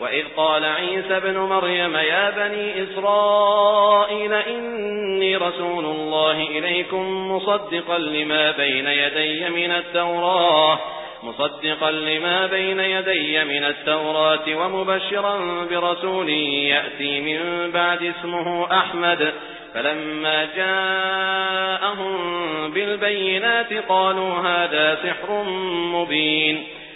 وإذ قال عيسى بن مريم يا بني إسرائيل إني رسول الله إليكم مصدقا لما بين يدي من التوراة مصدقا لما بين يدي من التوراة ومبشرا برسول يأتي من بعد اسمه أحمد. فلما جاءهم بالبينات قالوا هذا سحر مبين.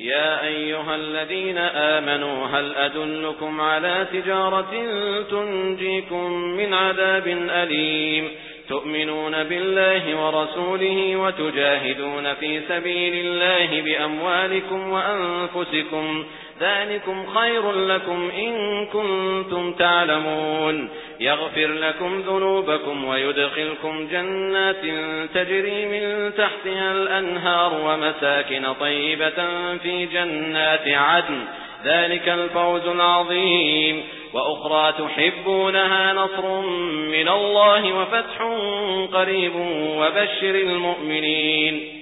يا أيها الذين آمنوا هل أدلكم على تجارة تنجيكم من عذاب أليم؟ تؤمنون بالله ورسوله وتجاهدون في سبيل الله بأموالكم وأنفسكم. ذلكم خير لكم إن كنتم تعلمون. يغفر لكم ذنوبكم ويدخلكم جنات تجري من تحتها الأنهار ومساكن طيبة في جنات عدن. ذلك الفوز العظيم. وأخرى تحبونها نصر من الله وفتح قريب وبشر المؤمنين.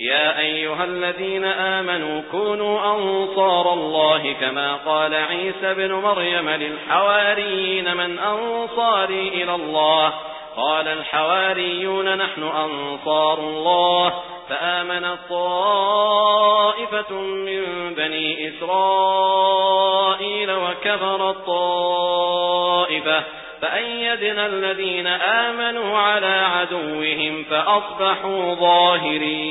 يا أيها الذين آمنوا كونوا أنصار الله كما قال عيسى بن مريم للحواريين من أنصاري إلى الله. قال الحواريون نحن أنصار الله. فآمن الطائفة من بني إسرائيل وكفر الطائفة. فأيدنا الذين آمنوا على عدوهم فأصبحوا ظاهرين.